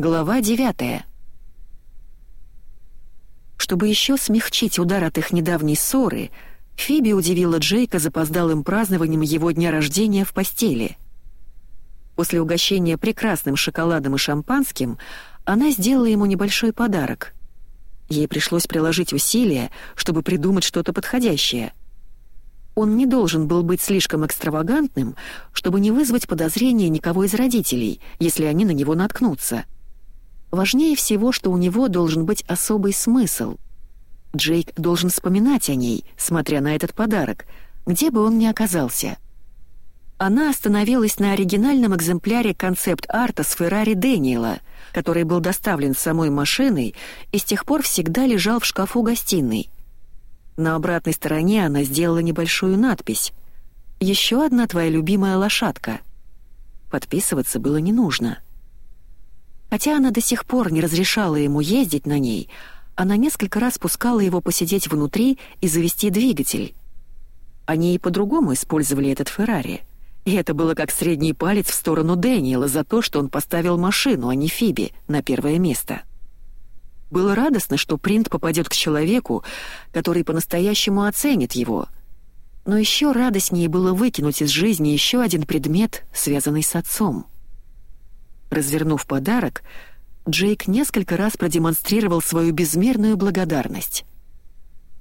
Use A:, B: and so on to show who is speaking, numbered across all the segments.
A: Глава 9 Чтобы еще смягчить удар от их недавней ссоры, Фиби удивила Джейка запоздалым празднованием его дня рождения в постели. После угощения прекрасным шоколадом и шампанским она сделала ему небольшой подарок. Ей пришлось приложить усилия, чтобы придумать что-то подходящее. Он не должен был быть слишком экстравагантным, чтобы не вызвать подозрения никого из родителей, если они на него наткнутся — Важнее всего, что у него должен быть особый смысл. Джейк должен вспоминать о ней, смотря на этот подарок, где бы он ни оказался. Она остановилась на оригинальном экземпляре концепт-арта с Феррари Дэниела, который был доставлен самой машиной и с тех пор всегда лежал в шкафу гостиной. На обратной стороне она сделала небольшую надпись «Еще одна твоя любимая лошадка». Подписываться было не нужно. Хотя она до сих пор не разрешала ему ездить на ней, она несколько раз пускала его посидеть внутри и завести двигатель. Они и по-другому использовали этот Феррари. И это было как средний палец в сторону Дэниела за то, что он поставил машину, а не Фиби, на первое место. Было радостно, что принт попадет к человеку, который по-настоящему оценит его. Но еще радостнее было выкинуть из жизни еще один предмет, связанный с отцом. Развернув подарок, Джейк несколько раз продемонстрировал свою безмерную благодарность.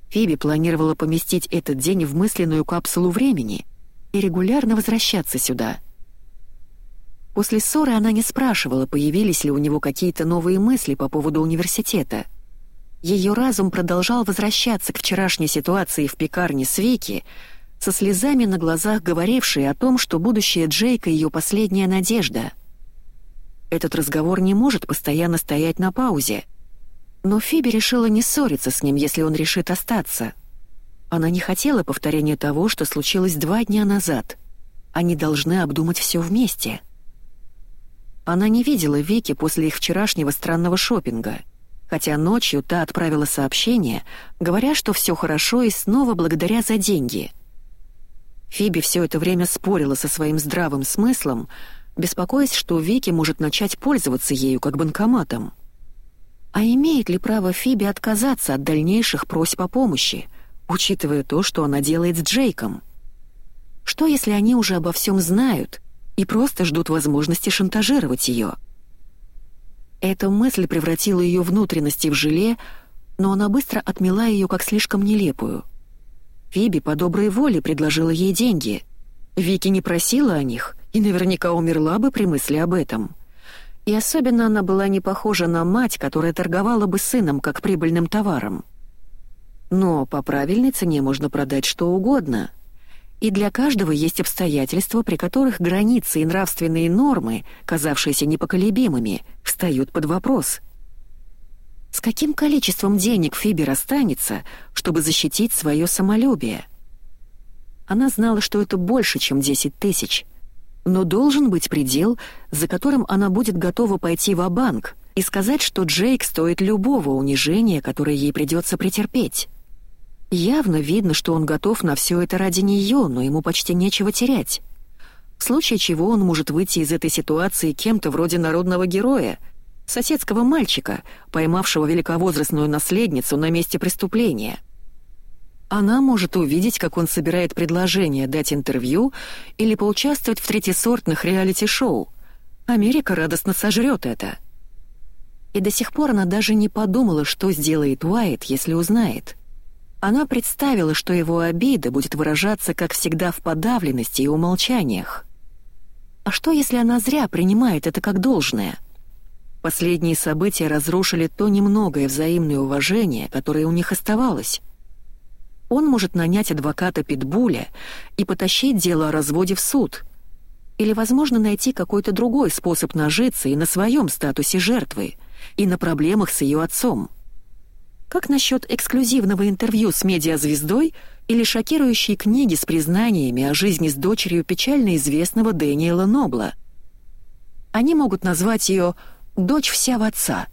A: Фиби планировала поместить этот день в мысленную капсулу времени и регулярно возвращаться сюда. После ссоры она не спрашивала, появились ли у него какие-то новые мысли по поводу университета. Ее разум продолжал возвращаться к вчерашней ситуации в пекарне с Вики, со слезами на глазах говорившей о том, что будущее Джейка — ее последняя надежда — этот разговор не может постоянно стоять на паузе. Но Фиби решила не ссориться с ним, если он решит остаться. Она не хотела повторения того, что случилось два дня назад. Они должны обдумать все вместе. Она не видела Вики после их вчерашнего странного шопинга, хотя ночью та отправила сообщение, говоря, что все хорошо и снова благодаря за деньги. Фиби все это время спорила со своим здравым смыслом, беспокоясь, что Вики может начать пользоваться ею как банкоматом. А имеет ли право Фиби отказаться от дальнейших просьб о помощи, учитывая то, что она делает с Джейком? Что, если они уже обо всем знают и просто ждут возможности шантажировать ее? Эта мысль превратила ее внутренности в желе, но она быстро отмела ее как слишком нелепую. Фиби по доброй воле предложила ей деньги. Вики не просила о них, и наверняка умерла бы при мысли об этом. И особенно она была не похожа на мать, которая торговала бы сыном как прибыльным товаром. Но по правильной цене можно продать что угодно. И для каждого есть обстоятельства, при которых границы и нравственные нормы, казавшиеся непоколебимыми, встают под вопрос. С каким количеством денег Фиби расстанется, чтобы защитить свое самолюбие? Она знала, что это больше, чем 10 тысяч — но должен быть предел, за которым она будет готова пойти в банк и сказать, что Джейк стоит любого унижения, которое ей придется претерпеть. Явно видно, что он готов на все это ради нее, но ему почти нечего терять. В случае чего он может выйти из этой ситуации кем-то вроде народного героя, соседского мальчика, поймавшего великовозрастную наследницу на месте преступления. Она может увидеть, как он собирает предложение дать интервью или поучаствовать в третьесортных реалити-шоу. Америка радостно сожрет это. И до сих пор она даже не подумала, что сделает Уайт, если узнает. Она представила, что его обида будет выражаться, как всегда, в подавленности и умолчаниях. А что, если она зря принимает это как должное? Последние события разрушили то немногое взаимное уважение, которое у них оставалось. Он может нанять адвоката Питбуля и потащить дело о разводе в суд. Или, возможно, найти какой-то другой способ нажиться и на своем статусе жертвы, и на проблемах с ее отцом. Как насчет эксклюзивного интервью с медиазвездой или шокирующей книги с признаниями о жизни с дочерью печально известного Дэниела Нобла? Они могут назвать ее «дочь вся в отца».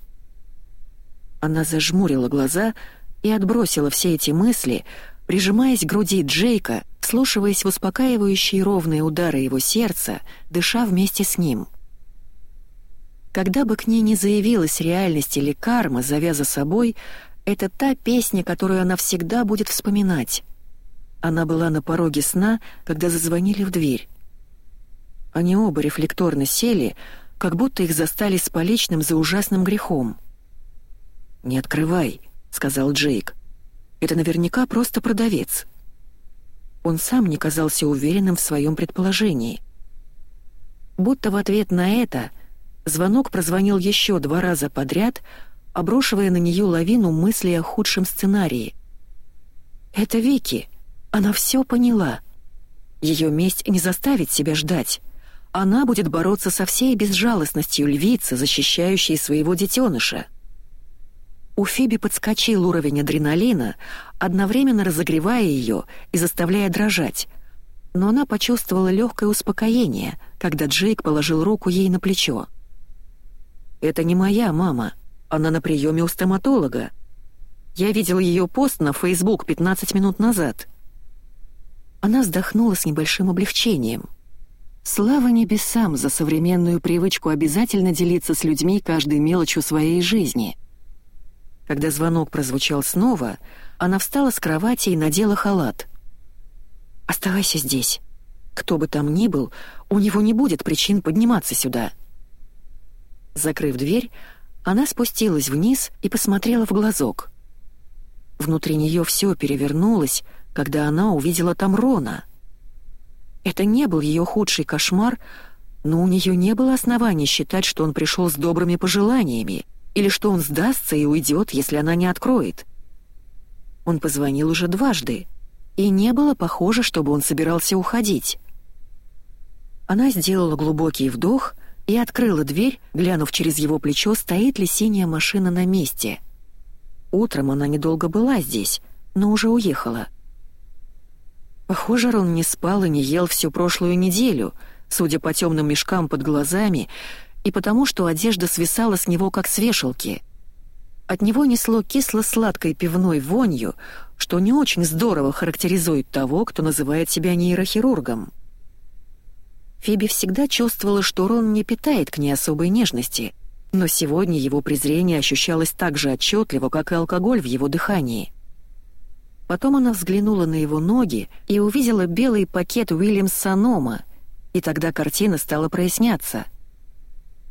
A: Она зажмурила глаза, и отбросила все эти мысли, прижимаясь к груди Джейка, слушаясь в успокаивающие ровные удары его сердца, дыша вместе с ним. Когда бы к ней не заявилась реальность или карма, зовя за собой, это та песня, которую она всегда будет вспоминать. Она была на пороге сна, когда зазвонили в дверь. Они оба рефлекторно сели, как будто их застали с поличным за ужасным грехом. «Не открывай», — сказал Джейк. «Это наверняка просто продавец». Он сам не казался уверенным в своем предположении. Будто в ответ на это звонок прозвонил еще два раза подряд, обрушивая на нее лавину мыслей о худшем сценарии. «Это Вики. Она все поняла. Ее месть не заставит себя ждать. Она будет бороться со всей безжалостностью львицы, защищающей своего детеныша». У Фиби подскочил уровень адреналина, одновременно разогревая ее и заставляя дрожать. Но она почувствовала легкое успокоение, когда Джейк положил руку ей на плечо. «Это не моя мама. Она на приеме у стоматолога. Я видел ее пост на Facebook 15 минут назад». Она вздохнула с небольшим облегчением. Слава небесам за современную привычку обязательно делиться с людьми каждой мелочью своей жизни — когда звонок прозвучал снова, она встала с кровати и надела халат. «Оставайся здесь. Кто бы там ни был, у него не будет причин подниматься сюда». Закрыв дверь, она спустилась вниз и посмотрела в глазок. Внутри нее все перевернулось, когда она увидела там Рона. Это не был ее худший кошмар, но у нее не было оснований считать, что он пришел с добрыми пожеланиями — или что он сдастся и уйдет, если она не откроет. Он позвонил уже дважды, и не было похоже, чтобы он собирался уходить. Она сделала глубокий вдох и открыла дверь, глянув через его плечо, стоит ли синяя машина на месте. Утром она недолго была здесь, но уже уехала. Похоже, Рон не спал и не ел всю прошлую неделю, судя по темным мешкам под глазами и потому, что одежда свисала с него как с вешалки. От него несло кисло-сладкой пивной вонью, что не очень здорово характеризует того, кто называет себя нейрохирургом. Фиби всегда чувствовала, что Рон не питает к ней особой нежности, но сегодня его презрение ощущалось так же отчетливо, как и алкоголь в его дыхании. Потом она взглянула на его ноги и увидела белый пакет Уильямс Санома, и тогда картина стала проясняться —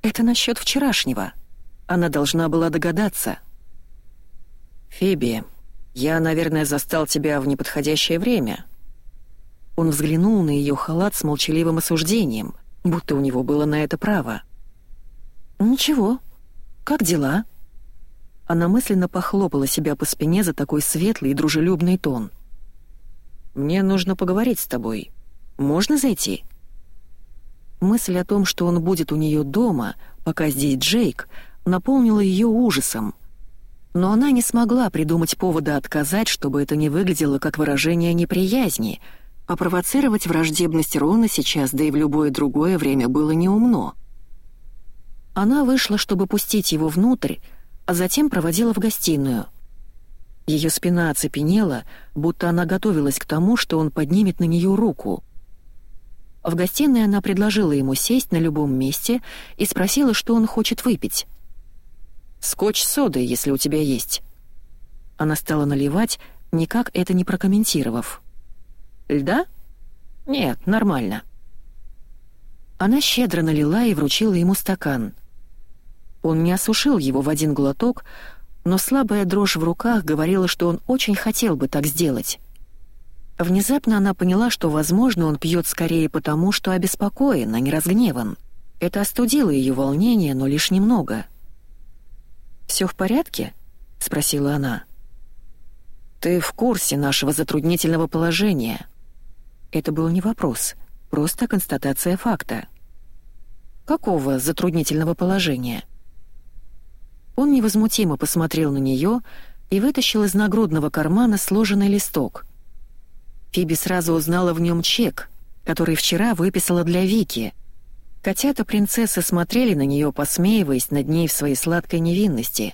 A: это насчет вчерашнего. Она должна была догадаться. «Фиби, я, наверное, застал тебя в неподходящее время». Он взглянул на ее халат с молчаливым осуждением, будто у него было на это право. «Ничего. Как дела?» Она мысленно похлопала себя по спине за такой светлый и дружелюбный тон. «Мне нужно поговорить с тобой. Можно зайти?» Мысль о том, что он будет у нее дома, пока здесь Джейк, наполнила ее ужасом. Но она не смогла придумать повода отказать, чтобы это не выглядело как выражение неприязни, а провоцировать враждебность Рона сейчас, да и в любое другое время было неумно. Она вышла, чтобы пустить его внутрь, а затем проводила в гостиную. Ее спина оцепенела, будто она готовилась к тому, что он поднимет на нее руку — в гостиной она предложила ему сесть на любом месте и спросила, что он хочет выпить. «Скотч соды, если у тебя есть». Она стала наливать, никак это не прокомментировав. «Льда? Нет, нормально». Она щедро налила и вручила ему стакан. Он не осушил его в один глоток, но слабая дрожь в руках говорила, что он очень хотел бы так сделать. Внезапно она поняла, что, возможно, он пьет скорее потому, что обеспокоен, а не разгневан. Это остудило ее волнение, но лишь немного. «Все в порядке?» — спросила она. «Ты в курсе нашего затруднительного положения?» Это был не вопрос, просто констатация факта. «Какого затруднительного положения?» Он невозмутимо посмотрел на нее и вытащил из нагрудного кармана сложенный листок — Фиби сразу узнала в нем чек, который вчера выписала для Вики. Котята принцессы смотрели на нее, посмеиваясь над ней в своей сладкой невинности.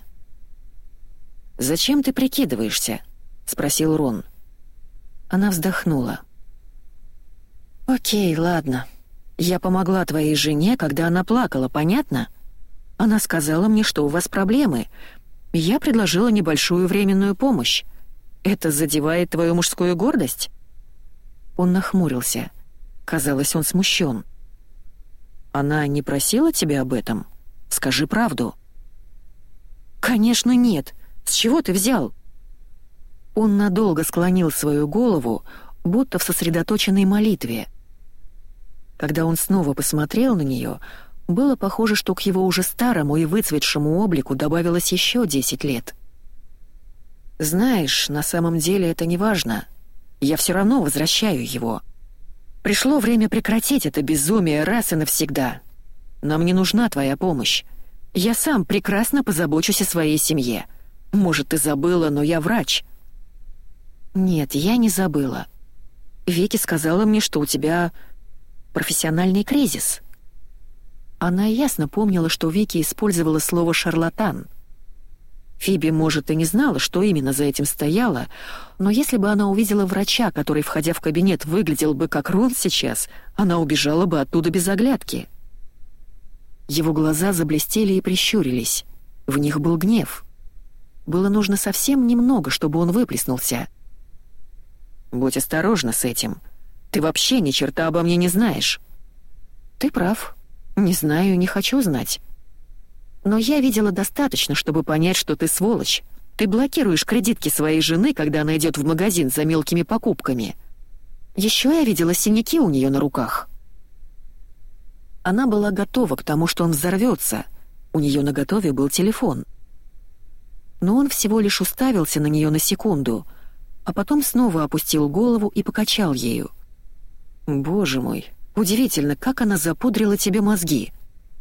A: «Зачем ты прикидываешься?» — спросил Рон. Она вздохнула. «Окей, ладно. Я помогла твоей жене, когда она плакала, понятно?» Она сказала мне, что у вас проблемы. Я предложила небольшую временную помощь. Это задевает твою мужскую гордость?» Он нахмурился. Казалось, он смущен. «Она не просила тебя об этом? Скажи правду». «Конечно нет. С чего ты взял?» Он надолго склонил свою голову, будто в сосредоточенной молитве. Когда он снова посмотрел на нее, было похоже, что к его уже старому и выцветшему облику добавилось еще десять лет. «Знаешь, на самом деле это не важно. Я все равно возвращаю его. Пришло время прекратить это безумие раз и навсегда. Нам не нужна твоя помощь. Я сам прекрасно позабочусь о своей семье. Может, ты забыла, но я врач». «Нет, я не забыла. Вики сказала мне, что у тебя профессиональный кризис». Она ясно помнила, что Вики использовала слово «шарлатан». Фиби, может, и не знала, что именно за этим стояло, но если бы она увидела врача, который, входя в кабинет, выглядел бы как Рон сейчас, она убежала бы оттуда без оглядки. Его глаза заблестели и прищурились. В них был гнев. Было нужно совсем немного, чтобы он выплеснулся. «Будь осторожна с этим. Ты вообще ни черта обо мне не знаешь». «Ты прав. Не знаю, не хочу знать. Но я видела достаточно, чтобы понять, что ты сволочь. Ты блокируешь кредитки своей жены, когда она идет в магазин за мелкими покупками. Еще я видела синяки у нее на руках. Она была готова к тому, что он взорвется. У нее на готове был телефон. Но он всего лишь уставился на нее на секунду, а потом снова опустил голову и покачал ею. «Боже мой, удивительно, как она запудрила тебе мозги.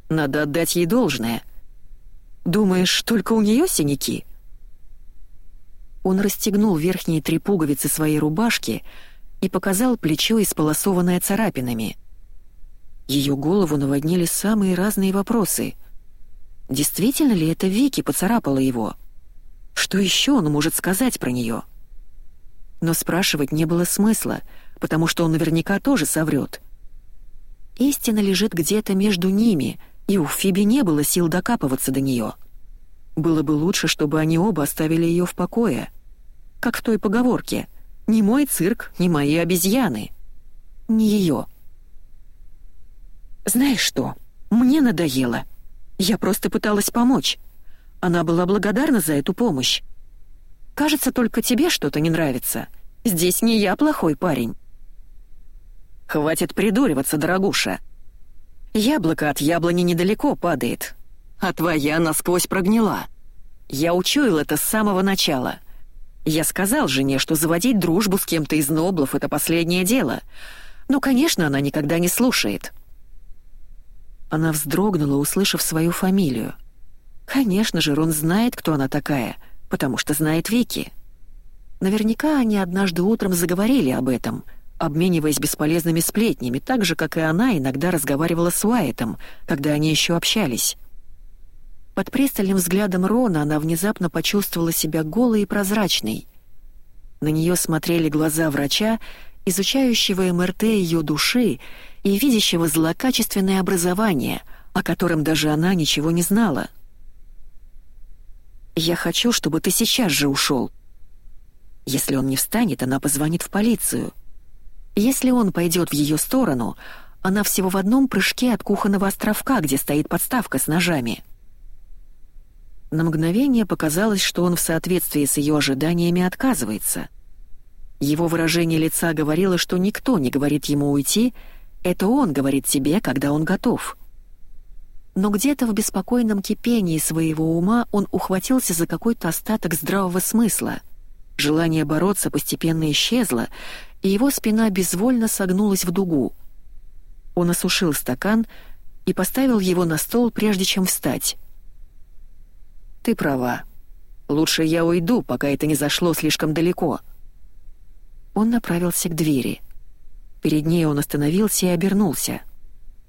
A: Надо отдать ей должное. Думаешь, только у нее синяки?» Он расстегнул верхние три пуговицы своей рубашки и показал плечо, исполосованное царапинами. Ее голову наводнили самые разные вопросы. Действительно ли это Вики поцарапала его? Что еще он может сказать про нее? Но спрашивать не было смысла, потому что он наверняка тоже соврет. Истина лежит где-то между ними — и у Фиби не было сил докапываться до нее. Было бы лучше, чтобы они оба оставили ее в покое. Как в той поговорке «Не мой цирк, не мои обезьяны». Не ее. «Знаешь что, мне надоело. Я просто пыталась помочь. Она была благодарна за эту помощь. Кажется, только тебе что-то не нравится. Здесь не я плохой парень». «Хватит придуриваться, дорогуша», Яблоко от яблони недалеко падает, а твоя насквозь прогнила. Я учуял это с самого начала. Я сказал жене, что заводить дружбу с кем-то из Ноблов — это последнее дело. Но, конечно, она никогда не слушает. Она вздрогнула, услышав свою фамилию. Конечно же, Рон знает, кто она такая, потому что знает Вики. Наверняка они однажды утром заговорили об этом — обмениваясь бесполезными сплетнями, так же, как и она иногда разговаривала с Уайтом, когда они еще общались. Под пристальным взглядом Рона она внезапно почувствовала себя голой и прозрачной. На нее смотрели глаза врача, изучающего МРТ ее души и видящего злокачественное образование, о котором даже она ничего не знала. «Я хочу, чтобы ты сейчас же ушел». Если он не встанет, она позвонит в полицию — если он пойдет в ее сторону, она всего в одном прыжке от кухонного островка, где стоит подставка с ножами. На мгновение показалось, что он в соответствии с ее ожиданиями отказывается. Его выражение лица говорило, что никто не говорит ему уйти, это он говорит себе, когда он готов. Но где-то в беспокойном кипении своего ума он ухватился за какой-то остаток здравого смысла. Желание бороться постепенно исчезло, и его спина безвольно согнулась в дугу. Он осушил стакан и поставил его на стол, прежде чем встать. «Ты права. Лучше я уйду, пока это не зашло слишком далеко». Он направился к двери. Перед ней он остановился и обернулся.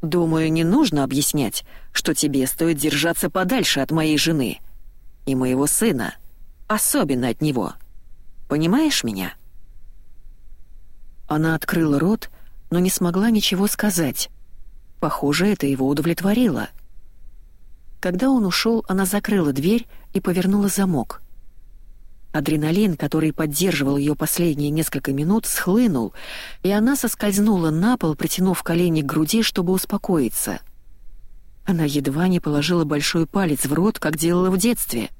A: «Думаю, не нужно объяснять, что тебе стоит держаться подальше от моей жены и моего сына, особенно от него. Понимаешь меня?» Она открыла рот, но не смогла ничего сказать. Похоже, это его удовлетворило. Когда он ушел, она закрыла дверь и повернула замок. Адреналин, который поддерживал ее последние несколько минут, схлынул, и она соскользнула на пол, притянув колени к груди, чтобы успокоиться. Она едва не положила большой палец в рот, как делала в детстве.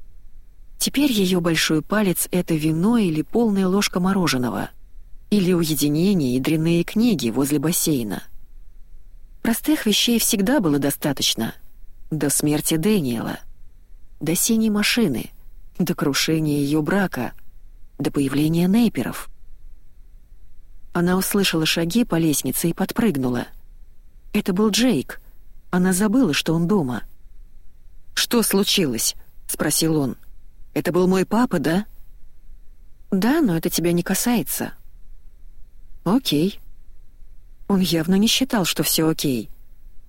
A: Теперь ее большой палец — это вино или полная ложка мороженого. Или уединение и дрянные книги возле бассейна. Простых вещей всегда было достаточно. До смерти Дэниела. До синей машины. До крушения ее брака. До появления нейперов. Она услышала шаги по лестнице и подпрыгнула. Это был Джейк — она забыла, что он дома. «Что случилось?» — спросил он. «Это был мой папа, да?» «Да, но это тебя не касается». «Окей». Он явно не считал, что все окей.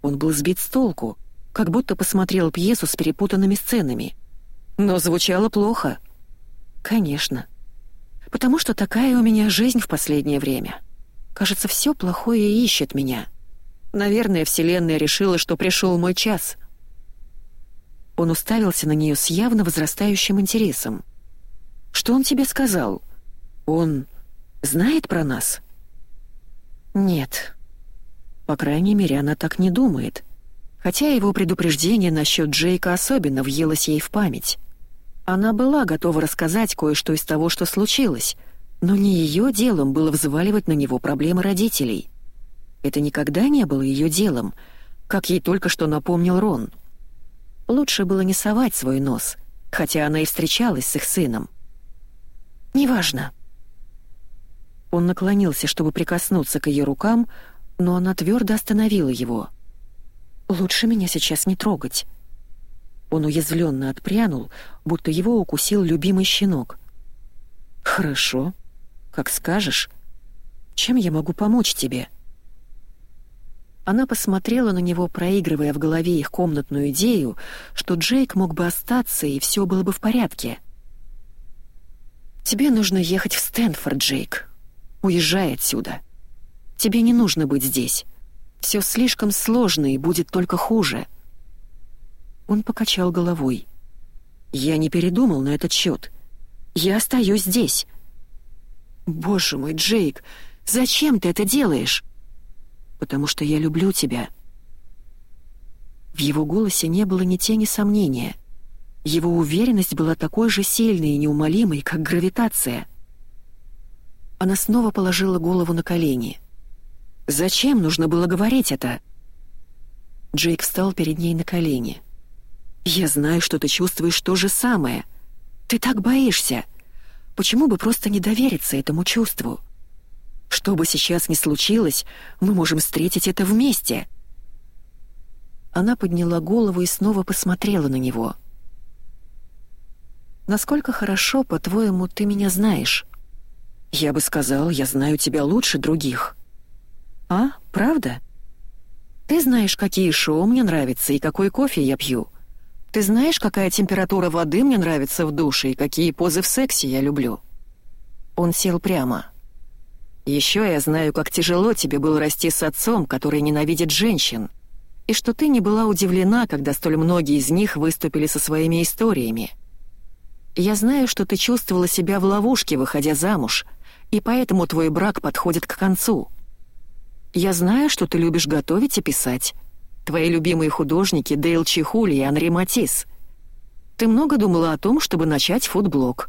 A: Он был сбит с толку, как будто посмотрел пьесу с перепутанными сценами. Но звучало плохо. «Конечно. Потому что такая у меня жизнь в последнее время. Кажется, все плохое ищет меня». Наверное, Вселенная решила, что пришел мой час. Он уставился на нее с явно возрастающим интересом. «Что он тебе сказал? Он знает про нас?» «Нет. По крайней мере, она так не думает. Хотя его предупреждение насчет Джейка особенно въелось ей в память. Она была готова рассказать кое-что из того, что случилось, но не ее делом было взваливать на него проблемы родителей. Это никогда не было ее делом, как ей только что напомнил Рон. Лучше было не совать свой нос, хотя она и встречалась с их сыном. «Неважно». Он наклонился, чтобы прикоснуться к ее рукам, но она твердо остановила его. «Лучше меня сейчас не трогать». Он уязвленно отпрянул, будто его укусил любимый щенок. «Хорошо. Как скажешь. Чем я могу помочь тебе?» Она посмотрела на него, проигрывая в голове их комнатную идею, что Джейк мог бы остаться, и все было бы в порядке. «Тебе нужно ехать в Стэнфорд, Джейк. Уезжай отсюда. Тебе не нужно быть здесь. Все слишком сложно и будет только хуже». Он покачал головой. «Я не передумал на этот счет. Я остаюсь здесь». «Боже мой, Джейк, зачем ты это делаешь?» потому что я люблю тебя». В его голосе не было ни тени сомнения. Его уверенность была такой же сильной и неумолимой, как гравитация. Она снова положила голову на колени. «Зачем нужно было говорить это?» Джейк встал перед ней на колени. «Я знаю, что ты чувствуешь то же самое. Ты так боишься. Почему бы просто не довериться этому чувству?» Что бы сейчас ни случилось, мы можем встретить это вместе». Она подняла голову и снова посмотрела на него. «Насколько хорошо, по-твоему, ты меня знаешь?» «Я бы сказал, я знаю тебя лучше других». «А, правда?» «Ты знаешь, какие шоу мне нравятся и какой кофе я пью. Ты знаешь, какая температура воды мне нравится в душе и какие позы в сексе я люблю». Он сел прямо. Еще я знаю, как тяжело тебе было расти с отцом, который ненавидит женщин, и что ты не была удивлена, когда столь многие из них выступили со своими историями. Я знаю, что ты чувствовала себя в ловушке, выходя замуж, и поэтому твой брак подходит к концу. Я знаю, что ты любишь готовить и писать. Твои любимые художники Дейл Чихули и Анри Матис. Ты много думала о том, чтобы начать фудблог.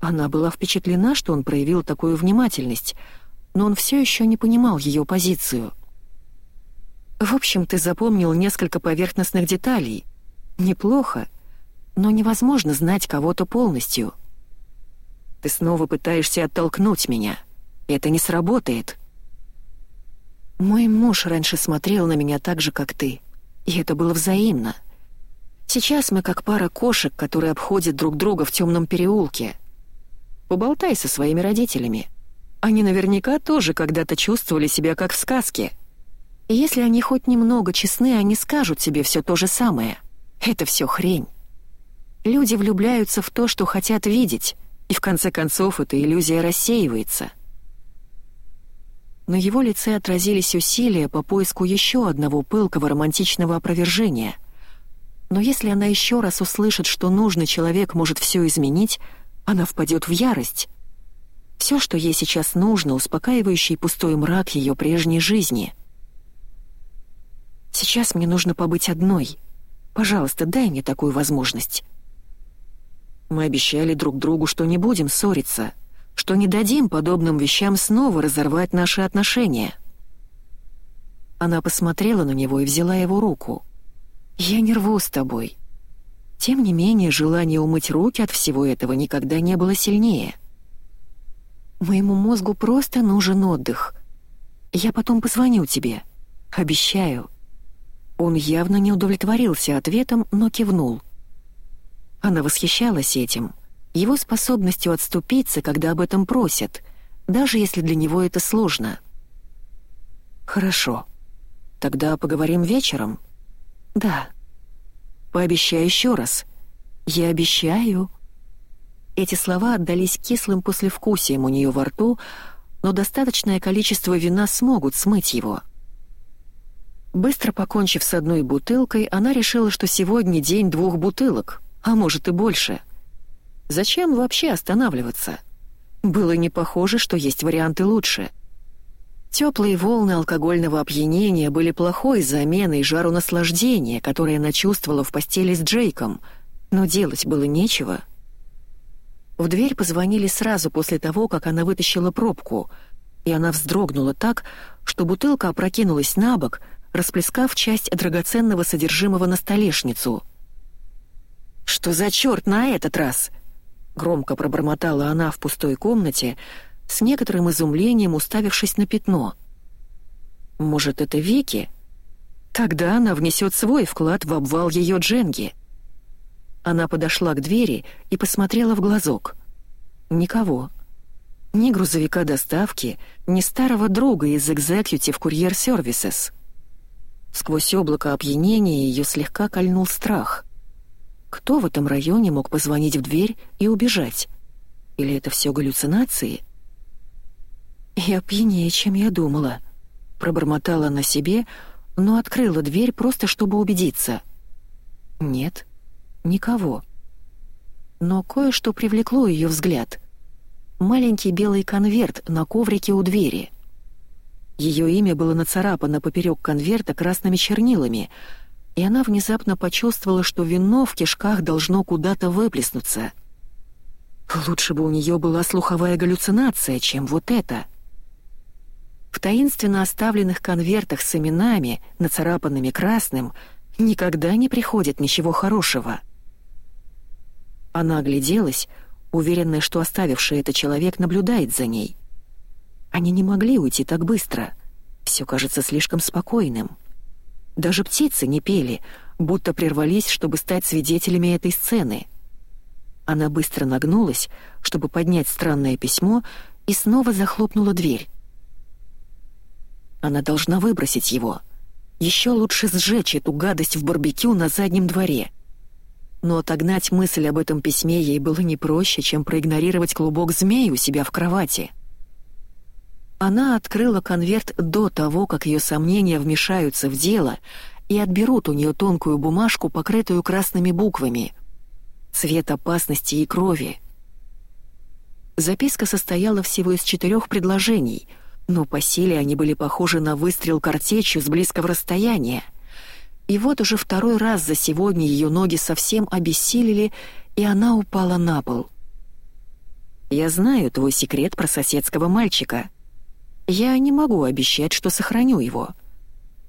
A: Она была впечатлена, что он проявил такую внимательность, но он все еще не понимал ее позицию. «В общем, ты запомнил несколько поверхностных деталей. Неплохо, но невозможно знать кого-то полностью. Ты снова пытаешься оттолкнуть меня. Это не сработает». «Мой муж раньше смотрел на меня так же, как ты, и это было взаимно. Сейчас мы как пара кошек, которые обходят друг друга в темном переулке». Поболтай со своими родителями. Они наверняка тоже когда-то чувствовали себя как в сказке. И если они хоть немного честны, они скажут себе все то же самое. Это все хрень. Люди влюбляются в то, что хотят видеть, и в конце концов эта иллюзия рассеивается. На его лице отразились усилия по поиску еще одного пылкого романтичного опровержения, Но если она еще раз услышит, что нужный человек может все изменить, она впадет в ярость. Все, что ей сейчас нужно, успокаивающий пустой мрак ее прежней жизни. Сейчас мне нужно побыть одной. Пожалуйста, дай мне такую возможность. Мы обещали друг другу, что не будем ссориться, что не дадим подобным вещам снова разорвать наши отношения. Она посмотрела на него и взяла его руку. «Я не рву с тобой». Тем не менее, желание умыть руки от всего этого никогда не было сильнее. «Моему мозгу просто нужен отдых. Я потом позвоню тебе. Обещаю». Он явно не удовлетворился ответом, но кивнул. Она восхищалась этим, его способностью отступиться, когда об этом просят, даже если для него это сложно. «Хорошо. Тогда поговорим вечером?» «Да». «Пообещай еще раз». «Я обещаю». Эти слова отдались кислым послевкусием у нее во рту, но достаточное количество вина смогут смыть его. Быстро покончив с одной бутылкой, она решила, что сегодня день двух бутылок, а может и больше. Зачем вообще останавливаться? Было не похоже, что есть варианты лучше. Теплые волны алкогольного опьянения были плохой заменой жару наслаждения, которое она чувствовала в постели с Джейком, но делать было нечего. В дверь позвонили сразу после того, как она вытащила пробку, и она вздрогнула так, что бутылка опрокинулась на бок, расплескав часть драгоценного содержимого на столешницу — «Что за черт на этот раз?» Громко пробормотала она в пустой комнате, с некоторым изумлением уставившись на пятно. «Может, это Вики?» Тогда она внесет свой вклад в обвал ее Дженги. Она подошла к двери и посмотрела в глазок. Никого. Ни грузовика доставки, ни старого друга из Executive Courier Services. Сквозь облако опьянения ее слегка кольнул страх — кто в этом районе мог позвонить в дверь и убежать? Или это все галлюцинации? «Я пьянее, чем я думала», — пробормотала на себе, но открыла дверь просто, чтобы убедиться. Нет, никого. Но кое-что привлекло ее взгляд. Маленький белый конверт на коврике у двери. Ее имя было нацарапано поперек конверта красными чернилами — и она внезапно почувствовала, что вино в кишках должно куда-то выплеснуться. Лучше бы у нее была слуховая галлюцинация, чем вот это. В таинственно оставленных конвертах с именами, нацарапанными красным, никогда не приходит ничего хорошего. Она огляделась, уверенная, что оставивший это человек наблюдает за ней. Они не могли уйти так быстро. Все кажется слишком спокойным. Даже птицы не пели, будто прервались, чтобы стать свидетелями этой сцены. Она быстро нагнулась, чтобы поднять странное письмо, и снова захлопнула дверь. Она должна выбросить его. Еще лучше сжечь эту гадость в барбекю на заднем дворе. Но отогнать мысль об этом письме ей было не проще, чем проигнорировать клубок змей у себя в кровати. Она открыла конверт до того, как ее сомнения вмешаются в дело и отберут у нее тонкую бумажку, покрытую красными буквами. Цвет опасности и крови. Записка состояла всего из четырех предложений, но по силе они были похожи на выстрел картечью с близкого расстояния. И вот уже второй раз за сегодня ее ноги совсем обессилели, и она упала на пол. «Я знаю твой секрет про соседского мальчика», я не могу обещать, что сохраню его.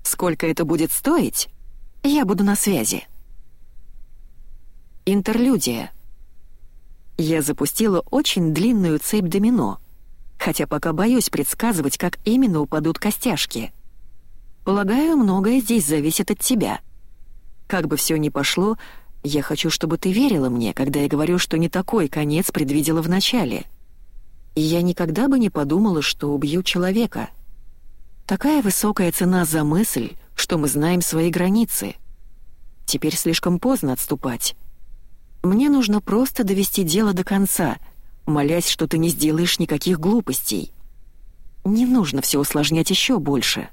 A: Сколько это будет стоить? Я буду на связи. Интерлюдия. Я запустила очень длинную цепь домино, хотя пока боюсь предсказывать, как именно упадут костяшки. Полагаю, многое здесь зависит от тебя. Как бы все ни пошло, я хочу, чтобы ты верила мне, когда я говорю, что не такой конец предвидела в начале — и я никогда бы не подумала, что убью человека. Такая высокая цена за мысль, что мы знаем свои границы. Теперь слишком поздно отступать. Мне нужно просто довести дело до конца, молясь, что ты не сделаешь никаких глупостей. Не нужно все усложнять еще больше.